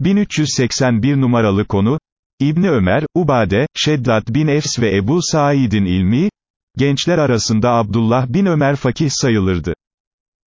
1381 numaralı konu, İbni Ömer, Ubade, Şeddat bin Efs ve Ebu Said'in ilmi, gençler arasında Abdullah bin Ömer fakih sayılırdı.